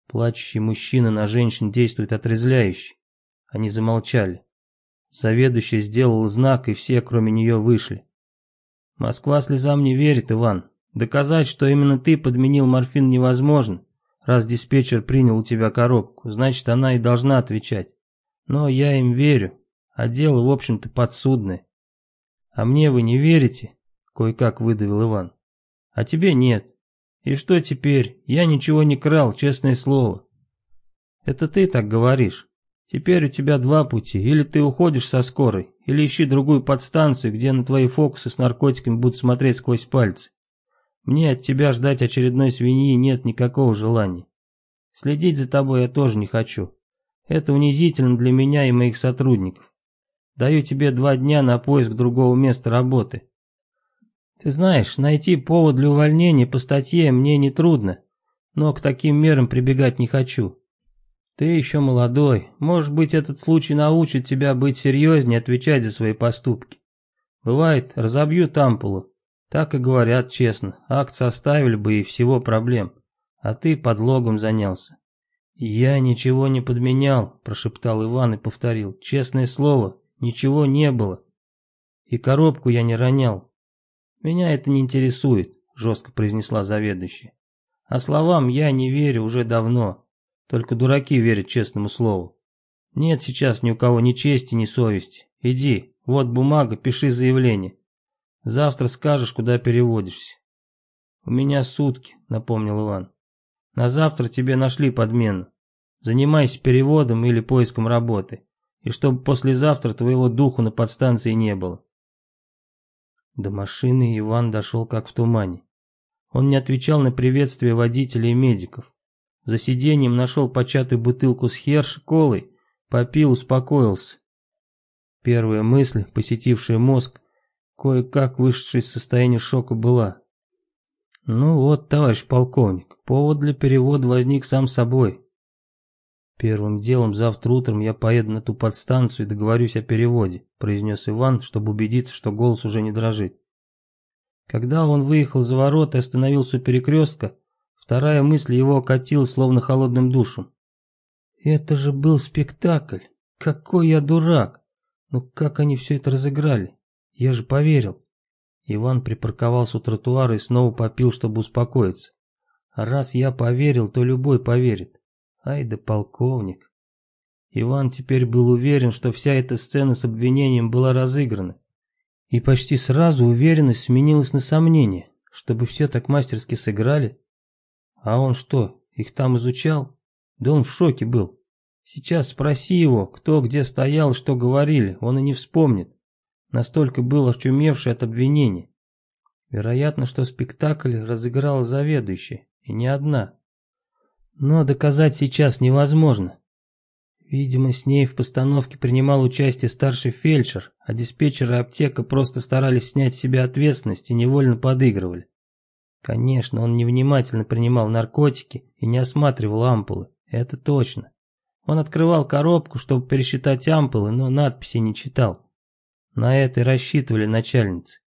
Плачущий мужчина на женщин действует отрезвляюще. Они замолчали. Заведующий сделал знак, и все, кроме нее, вышли. Москва слезам не верит, Иван. Доказать, что именно ты подменил морфин, невозможно. Раз диспетчер принял у тебя коробку, значит, она и должна отвечать. Но я им верю, а дело, в общем-то, подсудное. А мне вы не верите? Кое-как выдавил Иван. А тебе нет. И что теперь? Я ничего не крал, честное слово. Это ты так говоришь. Теперь у тебя два пути. Или ты уходишь со скорой, или ищи другую подстанцию, где на твои фокусы с наркотиками будут смотреть сквозь пальцы. Мне от тебя ждать очередной свиньи нет никакого желания. Следить за тобой я тоже не хочу. Это унизительно для меня и моих сотрудников. Даю тебе два дня на поиск другого места работы. Ты знаешь, найти повод для увольнения по статье мне нетрудно, но к таким мерам прибегать не хочу. Ты еще молодой, может быть, этот случай научит тебя быть серьезнее, отвечать за свои поступки. Бывает, разобью тампулу, Так и говорят честно, акт составили бы и всего проблем. А ты подлогом занялся. «Я ничего не подменял», – прошептал Иван и повторил. «Честное слово, ничего не было. И коробку я не ронял. Меня это не интересует», – жестко произнесла заведующая. «А словам я не верю уже давно. Только дураки верят честному слову. Нет сейчас ни у кого ни чести, ни совести. Иди, вот бумага, пиши заявление. Завтра скажешь, куда переводишься». «У меня сутки», — напомнил Иван. На завтра тебе нашли подмену. Занимайся переводом или поиском работы. И чтобы послезавтра твоего духу на подстанции не было. До машины Иван дошел как в тумане. Он не отвечал на приветствие водителей и медиков. За сиденьем нашел початую бутылку с херш-колой, попил, успокоился. Первая мысль, посетившая мозг, кое-как вышедшая из состояния шока была. Ну вот, товарищ полковник, повод для перевода возник сам собой. Первым делом завтра утром я поеду на ту подстанцию и договорюсь о переводе, произнес Иван, чтобы убедиться, что голос уже не дрожит. Когда он выехал за ворота и остановился у перекрестка, вторая мысль его окатила словно холодным душем. Это же был спектакль. Какой я дурак. Ну как они все это разыграли? Я же поверил. Иван припарковался у тротуара и снова попил, чтобы успокоиться. А раз я поверил, то любой поверит. Ай да полковник. Иван теперь был уверен, что вся эта сцена с обвинением была разыграна. И почти сразу уверенность сменилась на сомнение, чтобы все так мастерски сыграли. А он что, их там изучал? Да он в шоке был. Сейчас спроси его, кто где стоял что говорили, он и не вспомнит. Настолько был очумевший от обвинения. Вероятно, что спектакль разыграл заведующий, и не одна. Но доказать сейчас невозможно. Видимо, с ней в постановке принимал участие старший фельдшер, а диспетчеры аптека просто старались снять с себя ответственность и невольно подыгрывали. Конечно, он невнимательно принимал наркотики и не осматривал ампулы, это точно. Он открывал коробку, чтобы пересчитать ампулы, но надписи не читал. На это и рассчитывали начальницы.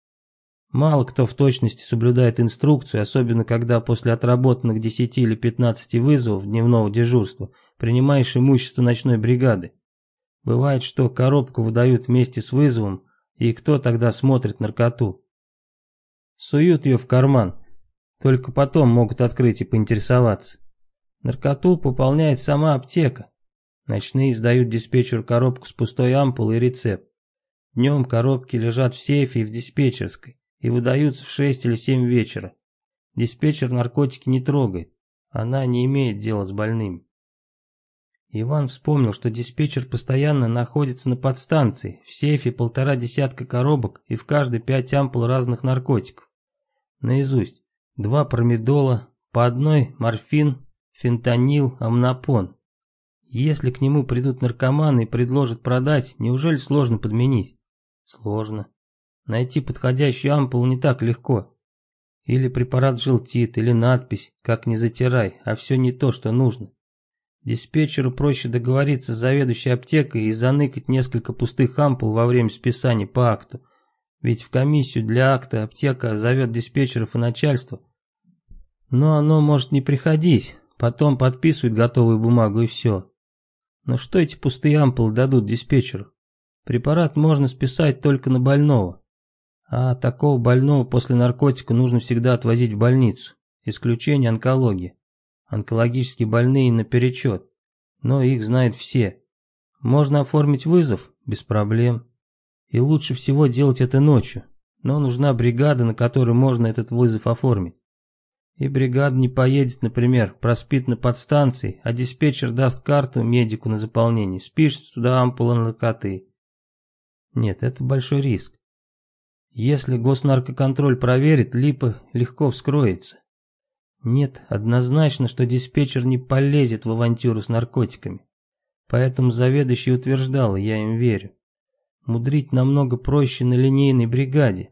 Мало кто в точности соблюдает инструкцию, особенно когда после отработанных 10 или 15 вызовов дневного дежурства принимаешь имущество ночной бригады. Бывает, что коробку выдают вместе с вызовом, и кто тогда смотрит наркоту? Суют ее в карман, только потом могут открыть и поинтересоваться. Наркоту пополняет сама аптека. Ночные сдают диспетчеру коробку с пустой ампулой и рецепт. Днем коробки лежат в сейфе и в диспетчерской и выдаются в 6 или 7 вечера. Диспетчер наркотики не трогает, она не имеет дела с больными. Иван вспомнил, что диспетчер постоянно находится на подстанции, в сейфе полтора десятка коробок и в каждой пять ампул разных наркотиков. Наизусть. Два промедола, по одной морфин, фентанил, амнопон. Если к нему придут наркоманы и предложат продать, неужели сложно подменить? Сложно. Найти подходящую ампулу не так легко. Или препарат желтит, или надпись «Как не затирай», а все не то, что нужно. Диспетчеру проще договориться с заведующей аптекой и заныкать несколько пустых ампул во время списания по акту. Ведь в комиссию для акта аптека зовет диспетчеров и начальство. Но оно может не приходить, потом подписывают готовую бумагу и все. Но что эти пустые ампулы дадут диспетчеру? Препарат можно списать только на больного. А такого больного после наркотика нужно всегда отвозить в больницу. Исключение онкологии. Онкологические больные наперечет. Но их знают все. Можно оформить вызов? Без проблем. И лучше всего делать это ночью. Но нужна бригада, на которой можно этот вызов оформить. И бригада не поедет, например, проспит на подстанции, а диспетчер даст карту медику на заполнение, спишет туда ампула наркоты. Нет, это большой риск. Если госнаркоконтроль проверит, липа легко вскроется. Нет, однозначно, что диспетчер не полезет в авантюру с наркотиками. Поэтому заведующий утверждал, я им верю. Мудрить намного проще на линейной бригаде.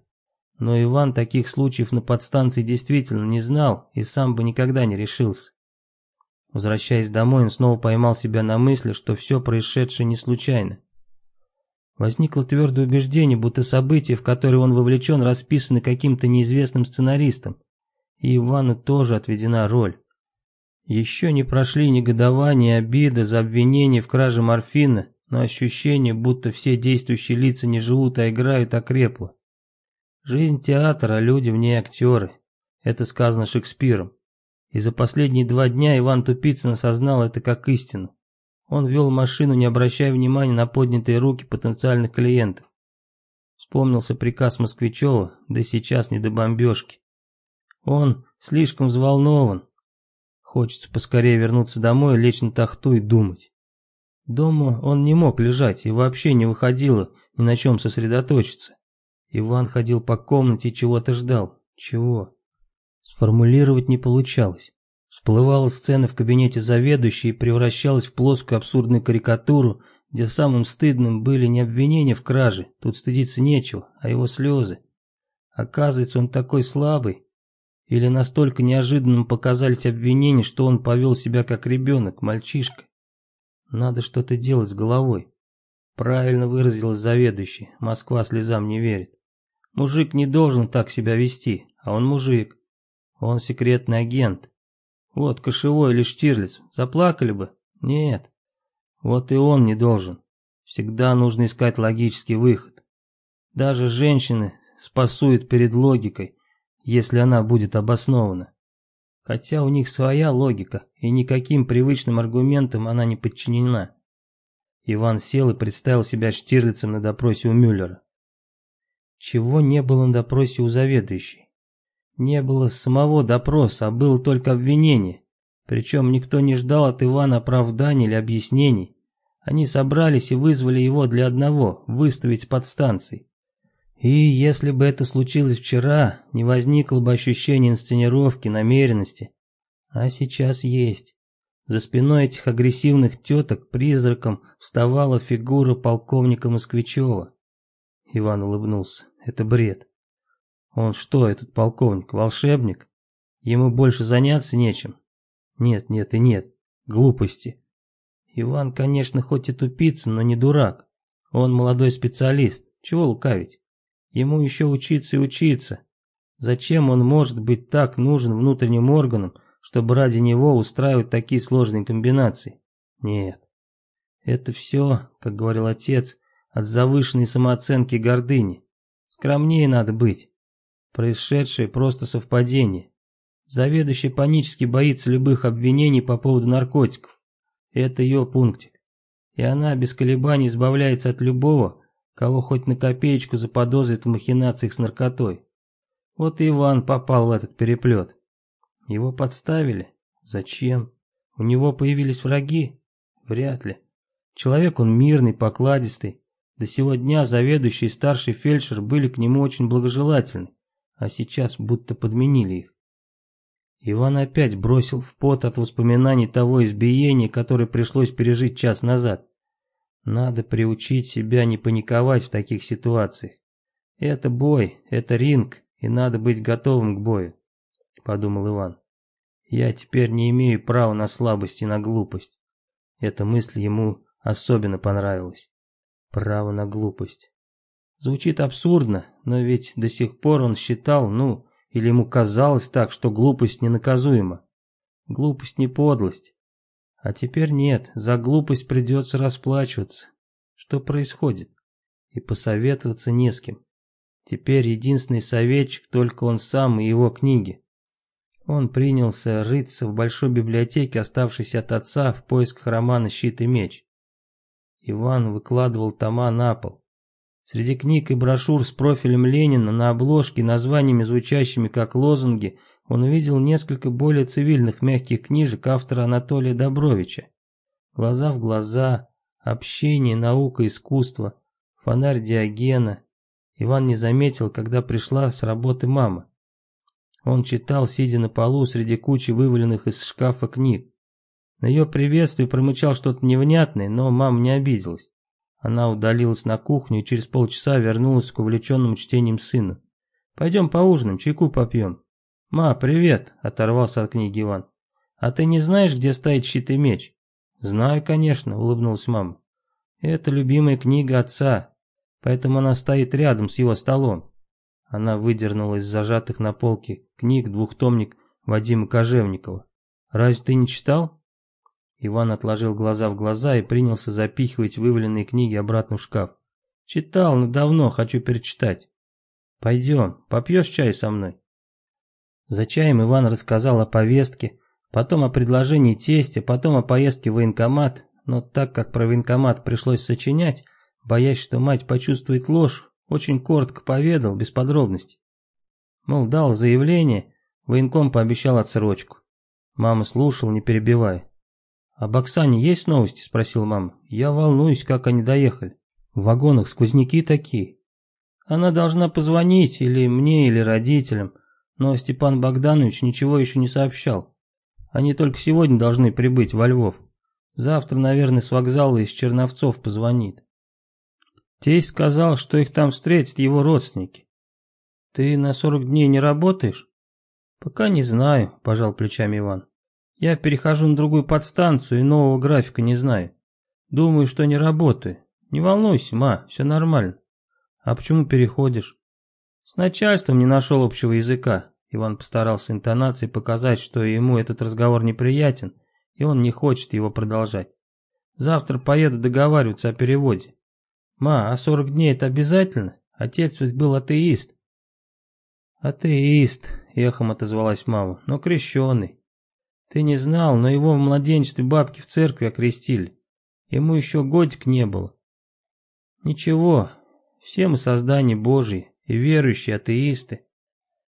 Но Иван таких случаев на подстанции действительно не знал и сам бы никогда не решился. Возвращаясь домой, он снова поймал себя на мысли, что все происшедшее не случайно. Возникло твердое убеждение, будто события, в которые он вовлечен, расписаны каким-то неизвестным сценаристом. И Ивану тоже отведена роль. Еще не прошли негодование обида за обвинение в краже морфина, но ощущение, будто все действующие лица не живут, а играют, окрепло. Жизнь театра, а люди в ней актеры. Это сказано Шекспиром. И за последние два дня Иван Тупицын осознал это как истину. Он вел машину, не обращая внимания на поднятые руки потенциальных клиентов. Вспомнился приказ Москвичева, да сейчас не до бомбежки. Он слишком взволнован. Хочется поскорее вернуться домой, лечь на тахту и думать. Дома он не мог лежать и вообще не выходило ни на чем сосредоточиться. Иван ходил по комнате и чего-то ждал. Чего? Сформулировать не получалось. Всплывала сцена в кабинете заведующей и превращалась в плоскую абсурдную карикатуру, где самым стыдным были не обвинения в краже, тут стыдиться нечего, а его слезы. Оказывается, он такой слабый. Или настолько неожиданным показались обвинения, что он повел себя как ребенок, мальчишка. Надо что-то делать с головой. Правильно выразилась заведующий, Москва слезам не верит. Мужик не должен так себя вести, а он мужик. Он секретный агент, вот Кошевой или Штирлиц заплакали бы? Нет. Вот и он не должен. Всегда нужно искать логический выход. Даже женщины спасуют перед логикой, если она будет обоснована. Хотя у них своя логика, и никаким привычным аргументам она не подчинена. Иван сел и представил себя Штирлицем на допросе у Мюллера. Чего не было на допросе у заведующей? Не было самого допроса, а было только обвинение. Причем никто не ждал от Ивана оправданий или объяснений. Они собрались и вызвали его для одного – выставить под станцией. И если бы это случилось вчера, не возникло бы ощущения инсценировки, намеренности. А сейчас есть. За спиной этих агрессивных теток призраком вставала фигура полковника Москвичева. Иван улыбнулся. Это бред. Он что, этот полковник, волшебник? Ему больше заняться нечем? Нет, нет и нет. Глупости. Иван, конечно, хоть и тупица, но не дурак. Он молодой специалист. Чего лукавить? Ему еще учиться и учиться. Зачем он может быть так нужен внутренним органам, чтобы ради него устраивать такие сложные комбинации? Нет. Это все, как говорил отец, от завышенной самооценки гордыни. Скромнее надо быть. Происшедшее просто совпадение. Заведующий панически боится любых обвинений по поводу наркотиков. Это ее пунктик. И она без колебаний избавляется от любого, кого хоть на копеечку заподозрит в махинациях с наркотой. Вот и Иван попал в этот переплет. Его подставили? Зачем? У него появились враги? Вряд ли. Человек он мирный, покладистый. До сего дня заведующий и старший фельдшер были к нему очень благожелательны а сейчас будто подменили их. Иван опять бросил в пот от воспоминаний того избиения, которое пришлось пережить час назад. Надо приучить себя не паниковать в таких ситуациях. Это бой, это ринг, и надо быть готовым к бою, подумал Иван. Я теперь не имею права на слабость и на глупость. Эта мысль ему особенно понравилась. Право на глупость. Звучит абсурдно, но ведь до сих пор он считал, ну, или ему казалось так, что глупость ненаказуема. Глупость не подлость. А теперь нет, за глупость придется расплачиваться. Что происходит? И посоветоваться не с кем. Теперь единственный советчик только он сам и его книги. Он принялся рыться в большой библиотеке, оставшейся от отца, в поисках романа «Щит и меч». Иван выкладывал тома на пол. Среди книг и брошюр с профилем Ленина на обложке названиями, звучащими как лозунги, он увидел несколько более цивильных мягких книжек автора Анатолия Добровича. «Глаза в глаза», «Общение», «Наука», «Искусство», «Фонарь Диогена». Иван не заметил, когда пришла с работы мама. Он читал, сидя на полу среди кучи вываленных из шкафа книг. На ее приветствие промычал что-то невнятное, но мама не обиделась. Она удалилась на кухню и через полчаса вернулась к увлеченному чтением сына. «Пойдем поужинаем, чайку попьем». «Ма, привет!» – оторвался от книги Иван. «А ты не знаешь, где стоит щит и меч?» «Знаю, конечно», – улыбнулась мама. «Это любимая книга отца. поэтому она стоит рядом с его столом. Она выдернула из зажатых на полке книг двухтомник Вадима Кожевникова. «Разве ты не читал?» Иван отложил глаза в глаза и принялся запихивать вываленные книги обратно в шкаф. «Читал, но давно, хочу перечитать. Пойдем, попьешь чай со мной?» За чаем Иван рассказал о повестке, потом о предложении тестя, потом о поездке в военкомат, но так как про военкомат пришлось сочинять, боясь, что мать почувствует ложь, очень коротко поведал, без подробностей. Мол, дал заявление, военком пообещал отсрочку. Мама слушала, не перебивая. «Об Оксане есть новости?» – спросил мама. «Я волнуюсь, как они доехали. В вагонах сквозняки такие. Она должна позвонить или мне, или родителям, но Степан Богданович ничего еще не сообщал. Они только сегодня должны прибыть во Львов. Завтра, наверное, с вокзала из Черновцов позвонит. Тесть сказал, что их там встретят его родственники. Ты на сорок дней не работаешь? Пока не знаю, пожал плечами Иван. Я перехожу на другую подстанцию и нового графика не знаю. Думаю, что не работаю. Не волнуйся, ма, все нормально. А почему переходишь? С начальством не нашел общего языка. Иван постарался интонацией показать, что ему этот разговор неприятен, и он не хочет его продолжать. Завтра поеду договариваться о переводе. Ма, а сорок дней это обязательно? Отец ведь был атеист. Атеист, эхом отозвалась мама, но крещеный. Ты не знал, но его в младенчестве бабки в церкви окрестили. Ему еще годик не было. Ничего, все мы создания Божьи, и верующие атеисты.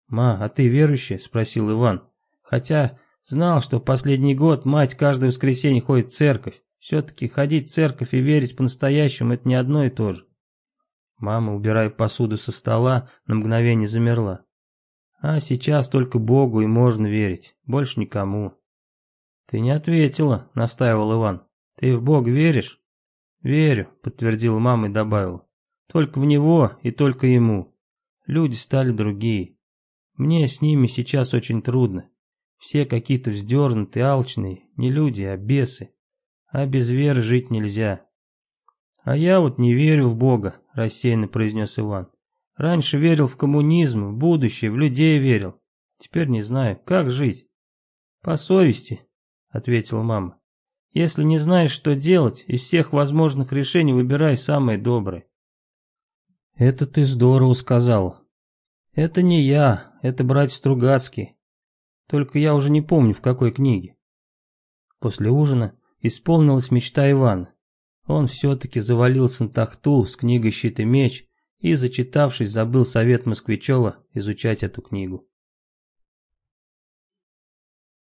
«Ма, а ты верующая?» – спросил Иван. Хотя знал, что последний год мать каждое воскресенье ходит в церковь. Все-таки ходить в церковь и верить по-настоящему – это не одно и то же. Мама, убирая посуду со стола, на мгновение замерла. А сейчас только Богу и можно верить, больше никому. «Ты не ответила», — настаивал Иван. «Ты в Бог веришь?» «Верю», — подтвердила мама и добавила. «Только в Него и только Ему. Люди стали другие. Мне с ними сейчас очень трудно. Все какие-то вздернутые, алчные, не люди, а бесы. А без веры жить нельзя». «А я вот не верю в Бога», — рассеянно произнес Иван. «Раньше верил в коммунизм, в будущее, в людей верил. Теперь не знаю, как жить. По совести, ответила мама. Если не знаешь, что делать, из всех возможных решений выбирай самое доброе. Это ты здорово сказал. Это не я, это братья Стругацкие. Только я уже не помню, в какой книге. После ужина исполнилась мечта Ивана. Он все-таки завалился на тахту с книгой «Щит и меч» и, зачитавшись, забыл совет Москвичева изучать эту книгу.